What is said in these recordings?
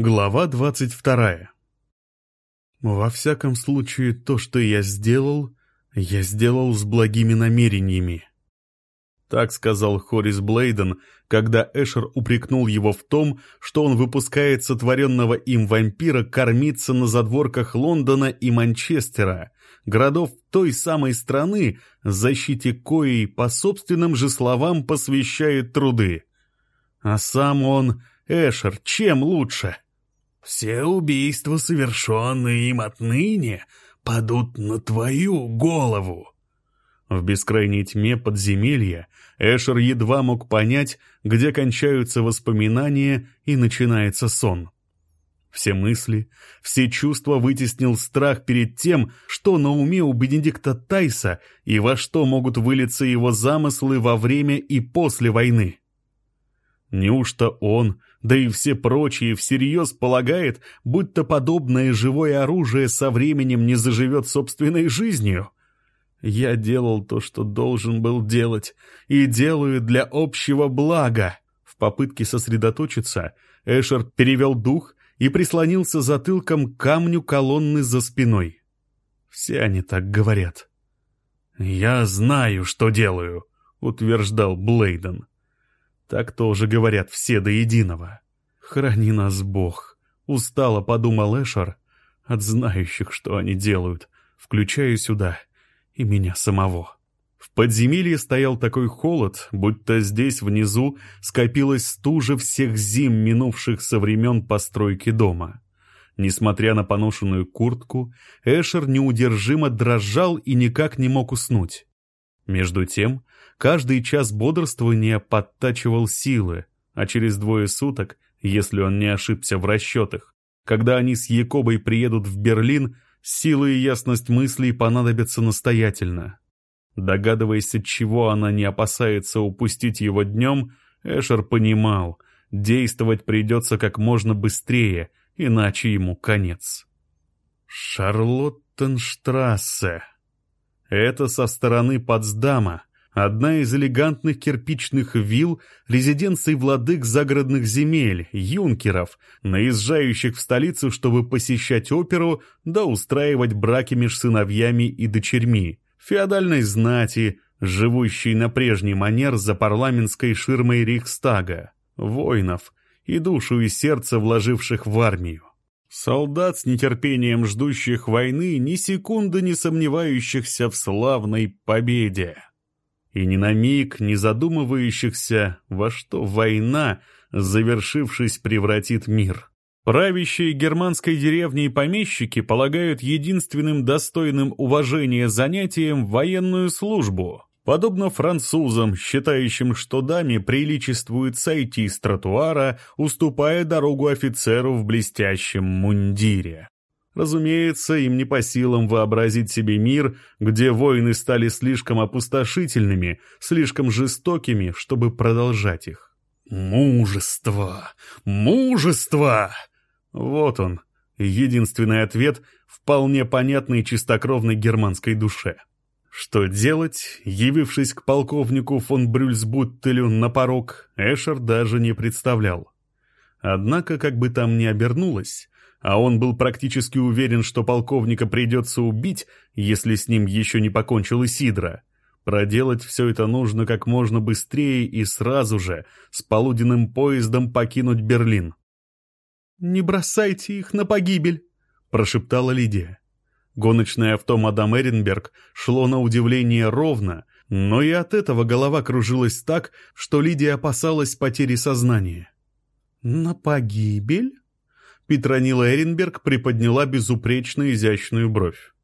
Глава двадцать вторая. Во всяком случае, то, что я сделал, я сделал с благими намерениями. Так сказал Хорис Блейден, когда Эшер упрекнул его в том, что он выпускает сотворенного им вампира кормиться на задворках Лондона и Манчестера, городов той самой страны, защите коей, по собственным же словам, посвящает труды. А сам он, Эшер, чем лучше? — все убийства, совершенные им отныне, падут на твою голову. В бескрайней тьме подземелья Эшер едва мог понять, где кончаются воспоминания и начинается сон. Все мысли, все чувства вытеснил страх перед тем, что на уме у Бенедикта Тайса и во что могут вылиться его замыслы во время и после войны. Неужто он, да и все прочие всерьез полагает, будто подобное живое оружие со временем не заживет собственной жизнью? Я делал то, что должен был делать, и делаю для общего блага. В попытке сосредоточиться Эшер перевел дух и прислонился затылком к камню колонны за спиной. Все они так говорят. «Я знаю, что делаю», — утверждал Блейден. Так тоже говорят все до единого. «Храни нас Бог», — устало подумал Эшер, от знающих, что они делают, включая сюда и меня самого. В подземелье стоял такой холод, будто здесь внизу скопилась стужа всех зим, минувших со времен постройки дома. Несмотря на поношенную куртку, Эшер неудержимо дрожал и никак не мог уснуть. Между тем, каждый час бодрствования подтачивал силы, а через двое суток, если он не ошибся в расчетах, когда они с Якобой приедут в Берлин, силы и ясность мыслей понадобятся настоятельно. Догадываясь, от чего она не опасается упустить его днем, Эшер понимал, действовать придется как можно быстрее, иначе ему конец. Шарлоттенштрассе. Это со стороны Потсдама, одна из элегантных кирпичных вилл резиденций владык загородных земель, юнкеров, наезжающих в столицу, чтобы посещать оперу да устраивать браки между сыновьями и дочерьми, феодальной знати, живущей на прежний манер за парламентской ширмой Рейхстага, воинов и душу и сердце вложивших в армию. Солдат с нетерпением ждущих войны, ни секунды не сомневающихся в славной победе. И ни на миг не задумывающихся, во что война, завершившись, превратит мир. Правящие германской деревней помещики полагают единственным достойным уважения занятием военную службу — Подобно французам, считающим, что даме приличествует сойти с тротуара, уступая дорогу офицеру в блестящем мундире. Разумеется, им не по силам вообразить себе мир, где войны стали слишком опустошительными, слишком жестокими, чтобы продолжать их. «Мужество! Мужество!» Вот он, единственный ответ вполне понятной чистокровной германской душе. Что делать, явившись к полковнику фон Брюльсбуттелю на порог, Эшер даже не представлял. Однако, как бы там ни обернулось, а он был практически уверен, что полковника придется убить, если с ним еще не покончил Исидра, проделать все это нужно как можно быстрее и сразу же, с полуденным поездом покинуть Берлин. «Не бросайте их на погибель», — прошептала Лидия. Гоночное авто мадам Эренберг шло на удивление ровно, но и от этого голова кружилась так, что Лидия опасалась потери сознания. «На погибель?» Петронила Эренберг приподняла безупречно изящную бровь.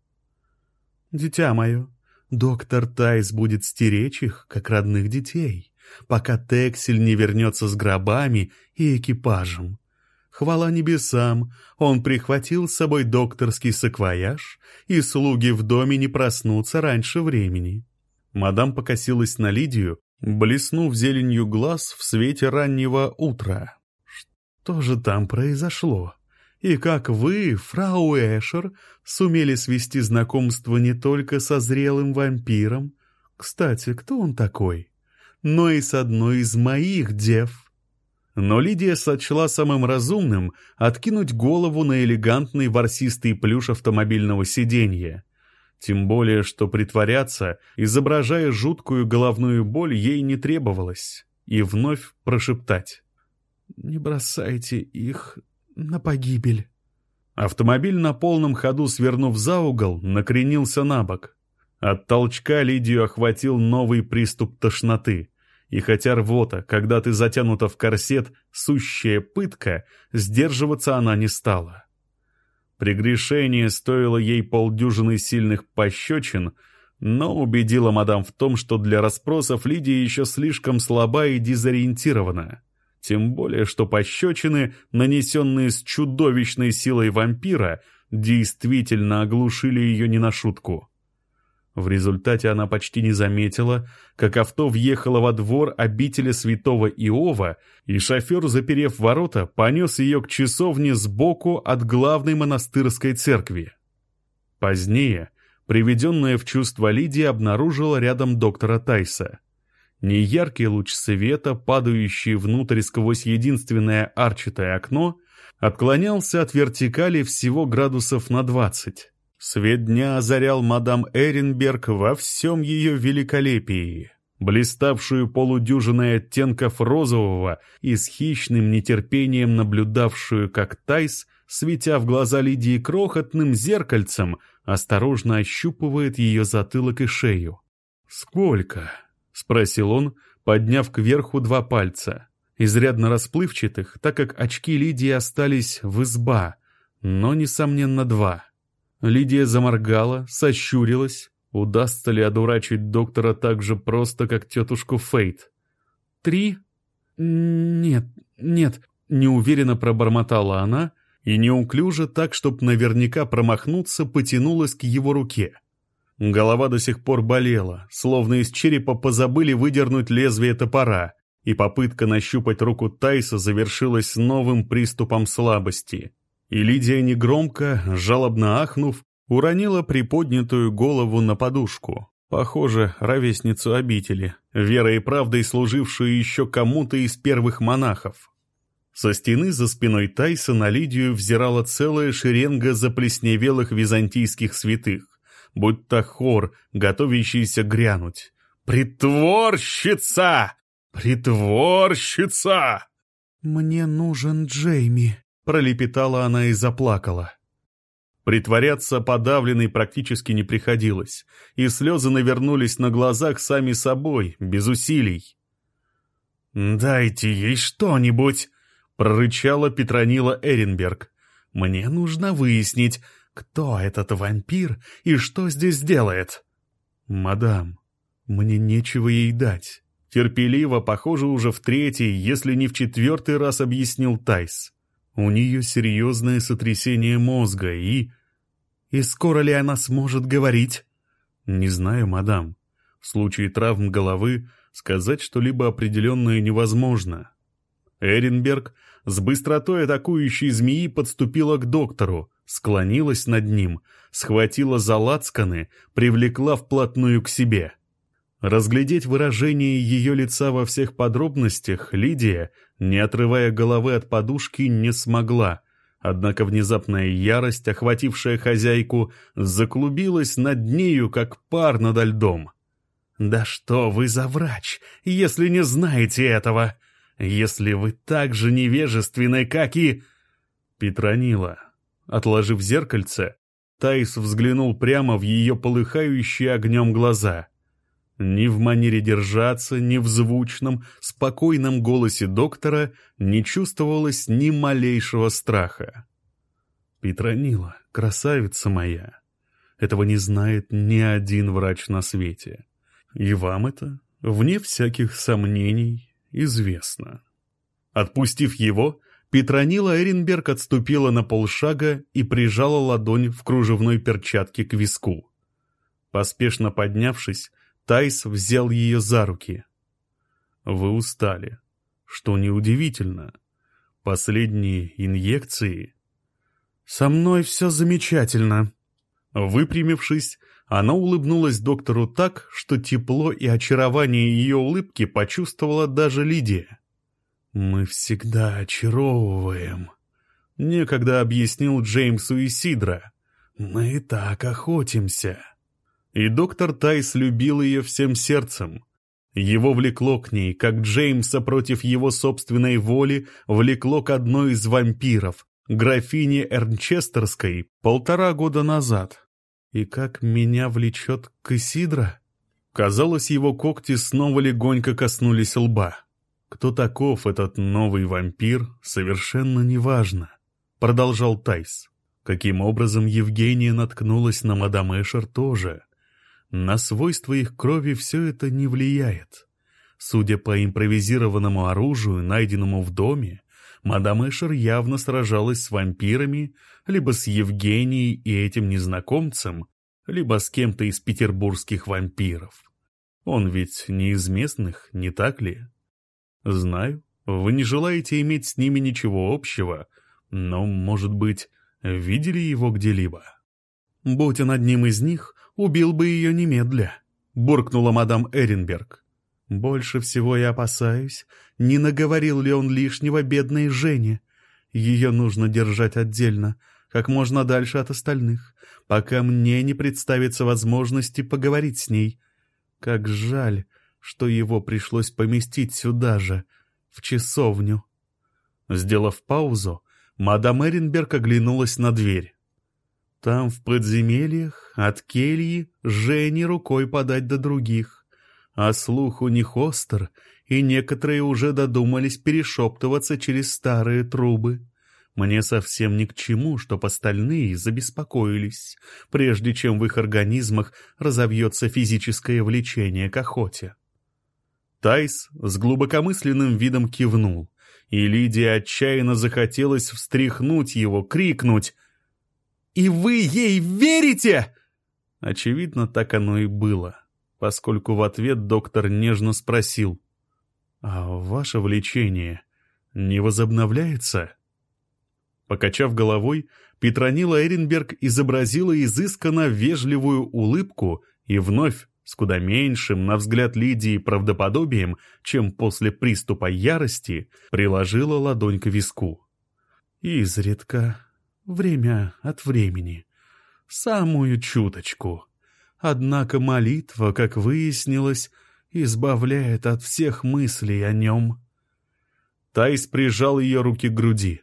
«Дитя мое, доктор Тайс будет стеречь их, как родных детей, пока Тексель не вернется с гробами и экипажем. Хвала небесам, он прихватил с собой докторский саквояж, и слуги в доме не проснутся раньше времени. Мадам покосилась на Лидию, блеснув зеленью глаз в свете раннего утра. Что же там произошло? И как вы, фрау Эшер, сумели свести знакомство не только со зрелым вампиром, кстати, кто он такой, но и с одной из моих дев? Но Лидия сочла самым разумным откинуть голову на элегантный ворсистый плюш автомобильного сиденья. Тем более, что притворяться, изображая жуткую головную боль, ей не требовалось. И вновь прошептать. «Не бросайте их на погибель». Автомобиль на полном ходу, свернув за угол, накренился на бок. От толчка Лидию охватил новый приступ тошноты. И хотя рвота, когда ты затянута в корсет, сущая пытка, сдерживаться она не стала. Прегрешение стоило ей полдюжины сильных пощечин, но убедила мадам в том, что для расспросов Лидия еще слишком слаба и дезориентирована. Тем более, что пощечины, нанесенные с чудовищной силой вампира, действительно оглушили ее не на шутку. В результате она почти не заметила, как авто въехало во двор обители святого Иова, и шофер, заперев ворота, понес ее к часовне сбоку от главной монастырской церкви. Позднее, приведенная в чувство Лидия обнаружила рядом доктора Тайса. Неяркий луч света, падающий внутрь сквозь единственное арчатое окно, отклонялся от вертикали всего градусов на двадцать. Свет дня озарял мадам Эренберг во всем ее великолепии, блиставшую полудюжиной оттенков розового и с хищным нетерпением наблюдавшую, как Тайс, светя в глаза Лидии крохотным зеркальцем, осторожно ощупывает ее затылок и шею. «Сколько?» — спросил он, подняв кверху два пальца, изрядно расплывчатых, так как очки Лидии остались в изба, но, несомненно, два. Лидия заморгала, сощурилась. Удастся ли одурачить доктора так же просто, как тетушку Фейт? «Три?» «Нет, нет», — неуверенно пробормотала она и неуклюже так, чтобы наверняка промахнуться, потянулась к его руке. Голова до сих пор болела, словно из черепа позабыли выдернуть лезвие топора, и попытка нащупать руку Тайса завершилась новым приступом слабости и Лидия негромко, жалобно ахнув, уронила приподнятую голову на подушку. Похоже, ровесницу обители, верой и правдой служившую еще кому-то из первых монахов. Со стены за спиной Тайса на Лидию взирала целая шеренга заплесневелых византийских святых, будто хор, готовящийся грянуть. «Притворщица! Притворщица!» «Мне нужен Джейми», Пролепетала она и заплакала. Притворяться подавленной практически не приходилось, и слезы навернулись на глазах сами собой, без усилий. «Дайте ей что-нибудь!» — прорычала Петронила Эренберг. «Мне нужно выяснить, кто этот вампир и что здесь делает». «Мадам, мне нечего ей дать», — терпеливо, похоже, уже в третий, если не в четвертый раз объяснил Тайс. У нее серьезное сотрясение мозга и... И скоро ли она сможет говорить? Не знаю, мадам. В случае травм головы сказать что-либо определенное невозможно. Эренберг с быстротой атакующей змеи подступила к доктору, склонилась над ним, схватила за лацканы, привлекла вплотную к себе. Разглядеть выражение ее лица во всех подробностях Лидия, не отрывая головы от подушки, не смогла. Однако внезапная ярость, охватившая хозяйку, заклубилась над нею, как пар над льдом. «Да что вы за врач, если не знаете этого? Если вы так же невежественны, как и...» Петронила. Отложив зеркальце, Таис взглянул прямо в ее полыхающие огнем глаза — ни в манере держаться, ни в звучном, спокойном голосе доктора не чувствовалось ни малейшего страха. «Петронила, красавица моя, этого не знает ни один врач на свете. И вам это, вне всяких сомнений, известно». Отпустив его, Петронила Эренберг отступила на полшага и прижала ладонь в кружевной перчатке к виску. Поспешно поднявшись, Тайс взял ее за руки. «Вы устали, что неудивительно. Последние инъекции...» «Со мной все замечательно». Выпрямившись, она улыбнулась доктору так, что тепло и очарование ее улыбки почувствовала даже Лидия. «Мы всегда очаровываем», — некогда объяснил Джеймсу и Сидра. «Мы так охотимся». И доктор Тайс любил ее всем сердцем. Его влекло к ней, как Джеймса против его собственной воли влекло к одной из вампиров, графине Эрнчестерской, полтора года назад. И как меня влечет к Исидро? Казалось, его когти снова легонько коснулись лба. Кто таков этот новый вампир, совершенно неважно, продолжал Тайс. Каким образом Евгения наткнулась на мадам Эшер тоже. На свойства их крови все это не влияет. Судя по импровизированному оружию, найденному в доме, мадам Эшер явно сражалась с вампирами, либо с Евгенией и этим незнакомцем, либо с кем-то из петербургских вампиров. Он ведь не из местных, не так ли? Знаю, вы не желаете иметь с ними ничего общего, но, может быть, видели его где-либо? Будь он одним из них, убил бы ее немедля, буркнула мадам Эренберг. Больше всего я опасаюсь, не наговорил ли он лишнего бедной Жене. Ее нужно держать отдельно, как можно дальше от остальных, пока мне не представится возможности поговорить с ней. Как жаль, что его пришлось поместить сюда же, в часовню. Сделав паузу, мадам Эренберг оглянулась на дверь. Там, в подземельях, от кельи, Жене рукой подать до других. А слух у них остр, и некоторые уже додумались перешептываться через старые трубы. Мне совсем ни к чему, чтоб остальные забеспокоились, прежде чем в их организмах разовьется физическое влечение к охоте. Тайс с глубокомысленным видом кивнул, и Лидия отчаянно захотелось встряхнуть его, крикнуть «И вы ей верите?» Очевидно, так оно и было, поскольку в ответ доктор нежно спросил «А ваше влечение не возобновляется?» Покачав головой, Петронила Эренберг изобразила изысканно вежливую улыбку и вновь с куда меньшим, на взгляд Лидии, правдоподобием, чем после приступа ярости, приложила ладонь к виску. Изредка, время от времени, самую чуточку. Однако молитва, как выяснилось, избавляет от всех мыслей о нем. Тайс прижал ее руки к груди.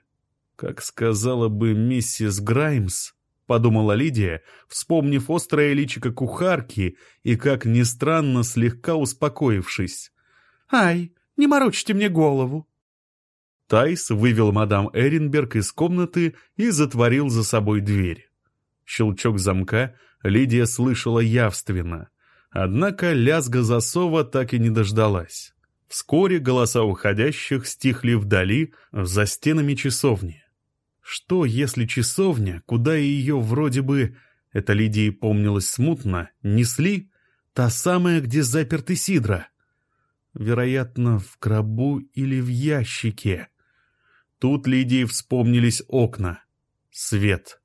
Как сказала бы миссис Граймс, подумала Лидия, вспомнив острое личико кухарки и, как ни странно, слегка успокоившись. «Ай, не морочьте мне голову!» Тайс вывел мадам Эренберг из комнаты и затворил за собой дверь. Щелчок замка Лидия слышала явственно, однако лязга засова так и не дождалась. Вскоре голоса уходящих стихли вдали, за стенами часовни. Что, если часовня, куда ее вроде бы, это Лидии помнилось смутно, несли, та самая, где заперты Сидра? Вероятно, в гробу или в ящике. Тут Лидии вспомнились окна. Свет.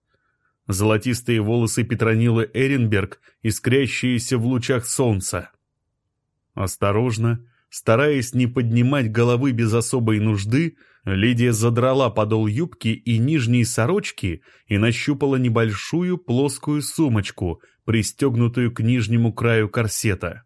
Золотистые волосы Петронилы Эренберг, искрящиеся в лучах солнца. Осторожно, стараясь не поднимать головы без особой нужды, Лидия задрала подол юбки и нижней сорочки и нащупала небольшую плоскую сумочку, пристегнутую к нижнему краю корсета.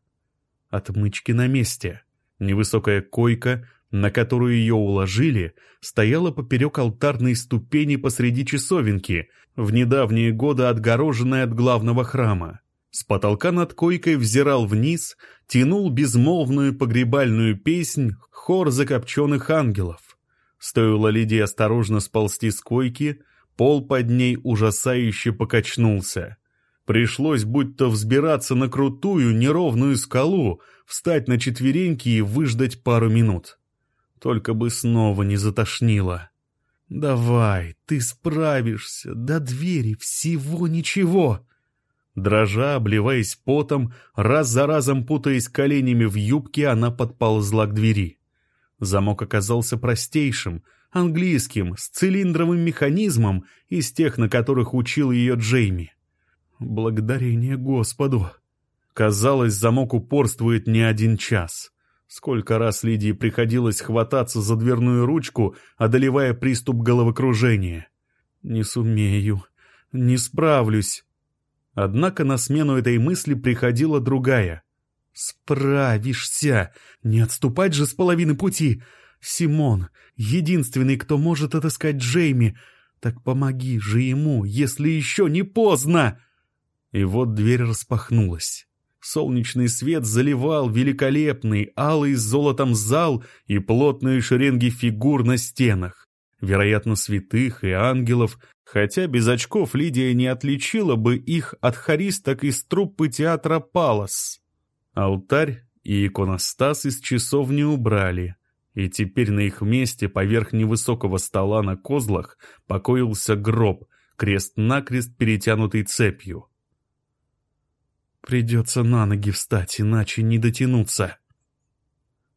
Отмычки на месте. Невысокая койка, на которую ее уложили, стояла поперек алтарной ступени посреди часовенки, в недавние годы отгороженная от главного храма. С потолка над койкой взирал вниз, тянул безмолвную погребальную песнь хор закопченных ангелов. Стоило Лидии осторожно сползти с койки, пол под ней ужасающе покачнулся. Пришлось будто взбираться на крутую неровную скалу, встать на четвереньки и выждать пару минут. Только бы снова не затошнило. «Давай, ты справишься, до двери всего ничего!» Дрожа, обливаясь потом, раз за разом путаясь коленями в юбке, она подползла к двери. Замок оказался простейшим, английским, с цилиндровым механизмом из тех, на которых учил ее Джейми. Благодарение Господу! Казалось, замок упорствует не один час. Сколько раз Лидии приходилось хвататься за дверную ручку, одолевая приступ головокружения. «Не сумею, не справлюсь». Однако на смену этой мысли приходила другая. «Справишься! Не отступать же с половины пути! Симон, единственный, кто может отыскать Джейми, так помоги же ему, если еще не поздно!» И вот дверь распахнулась. Солнечный свет заливал великолепный, алый с золотом зал и плотные шеренги фигур на стенах. Вероятно, святых и ангелов, хотя без очков Лидия не отличила бы их от хористок из труппы театра «Палас». Алтарь и иконостас из часов не убрали, и теперь на их месте поверх невысокого стола на козлах покоился гроб, крест-накрест перетянутый цепью. Придется на ноги встать, иначе не дотянуться.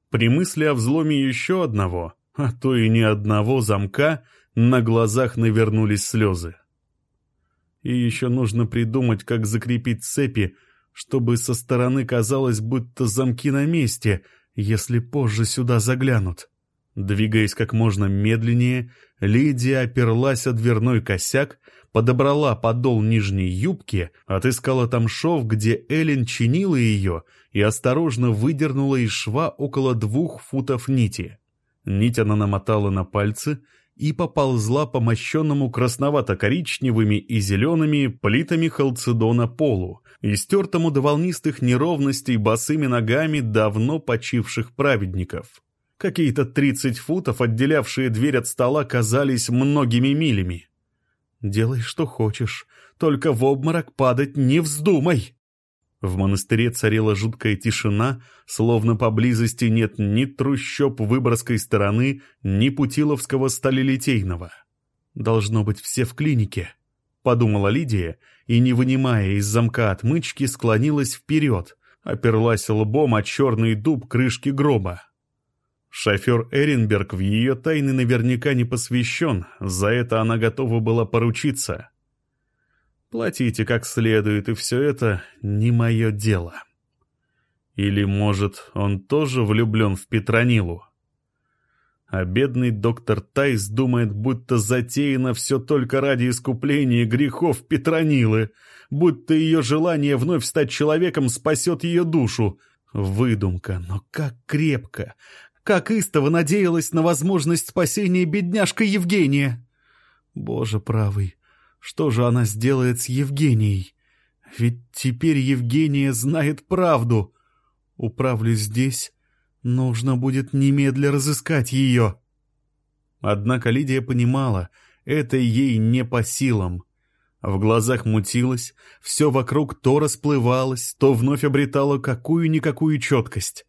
При мысли о взломе еще одного, а то и не одного замка, на глазах навернулись слезы. И еще нужно придумать, как закрепить цепи, чтобы со стороны казалось, будто замки на месте, если позже сюда заглянут. Двигаясь как можно медленнее, Лидия оперлась о дверной косяк, подобрала подол нижней юбки, отыскала там шов, где Эллен чинила ее, и осторожно выдернула из шва около двух футов нити. Нить она намотала на пальцы и поползла по мощенному красновато-коричневыми и зелеными плитами халцедона полу, истертому до волнистых неровностей босыми ногами давно почивших праведников. Какие-то тридцать футов, отделявшие дверь от стола, казались многими милями. «Делай, что хочешь, только в обморок падать не вздумай!» В монастыре царила жуткая тишина, словно поблизости нет ни трущоб Выборгской стороны, ни Путиловского сталелитейного. «Должно быть все в клинике», — подумала Лидия, и, не вынимая из замка отмычки, склонилась вперед, оперлась лбом о черный дуб крышки гроба. Шофер Эренберг в ее тайны наверняка не посвящен, за это она готова была поручиться. Платите как следует, и все это не мое дело. Или, может, он тоже влюблен в Петронилу? А бедный доктор Тайс думает, будто затеяно все только ради искупления грехов Петронилы, будто ее желание вновь стать человеком спасет ее душу. Выдумка, но как крепко, как истово надеялась на возможность спасения бедняжка Евгения. Боже правый, что же она сделает с Евгенией? Ведь теперь Евгения знает правду. Управлюсь здесь, нужно будет немедля разыскать ее. Однако Лидия понимала, это ей не по силам. В глазах мутилось, все вокруг то расплывалось, то вновь обретало какую-никакую четкость.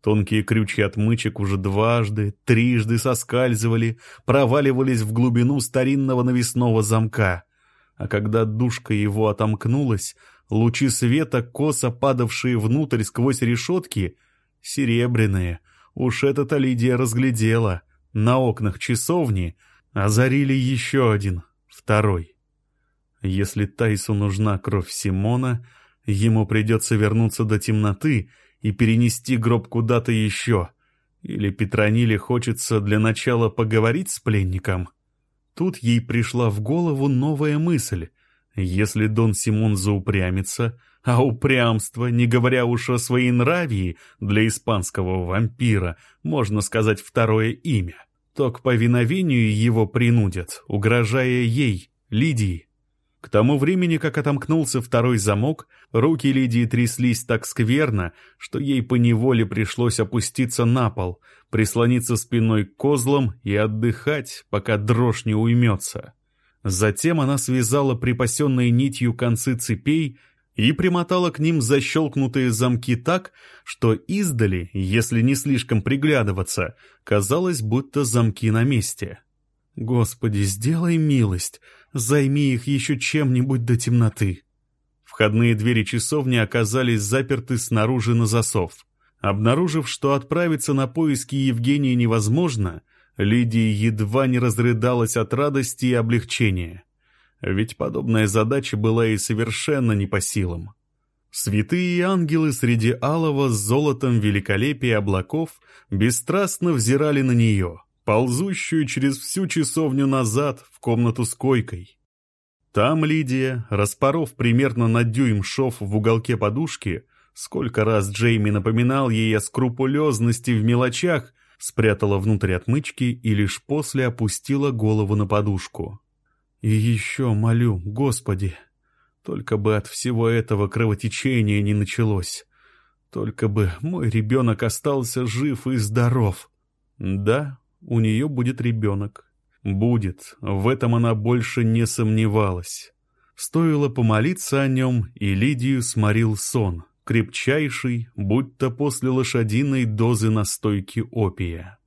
Тонкие крючья отмычек уже дважды, трижды соскальзывали, проваливались в глубину старинного навесного замка. А когда душка его отомкнулась, лучи света, косо падавшие внутрь сквозь решетки, серебряные, уж это-то Лидия разглядела, на окнах часовни озарили еще один, второй. Если Тайсу нужна кровь Симона, ему придется вернуться до темноты — и перенести гроб куда-то еще. Или Петрониле хочется для начала поговорить с пленником. Тут ей пришла в голову новая мысль. Если Дон Симон заупрямится, а упрямство, не говоря уж о своей нравии, для испанского вампира, можно сказать второе имя, то к повиновению его принудят, угрожая ей, Лидии. К тому времени, как отомкнулся второй замок, руки Лидии тряслись так скверно, что ей поневоле пришлось опуститься на пол, прислониться спиной к козлам и отдыхать, пока дрожь не уймется. Затем она связала припасенной нитью концы цепей и примотала к ним защелкнутые замки так, что издали, если не слишком приглядываться, казалось, будто замки на месте. «Господи, сделай милость!» Займи их еще чем-нибудь до темноты. Входные двери часовни оказались заперты снаружи на засов. Обнаружив, что отправиться на поиски Евгения невозможно, Лидия едва не разрыдалась от радости и облегчения. Ведь подобная задача была и совершенно не по силам. Святые ангелы среди алого с золотом великолепия облаков бесстрастно взирали на нее, ползущую через всю часовню назад в комнату с койкой. Там Лидия, распоров примерно на дюйм шов в уголке подушки, сколько раз Джейми напоминал ей о скрупулезности в мелочах, спрятала внутрь отмычки и лишь после опустила голову на подушку. «И еще молю, Господи, только бы от всего этого кровотечения не началось, только бы мой ребенок остался жив и здоров. Да, у нее будет ребенок, Будет, в этом она больше не сомневалась. Стоило помолиться о нем, и Лидию сморил сон, крепчайший, будто после лошадиной дозы настойки опия.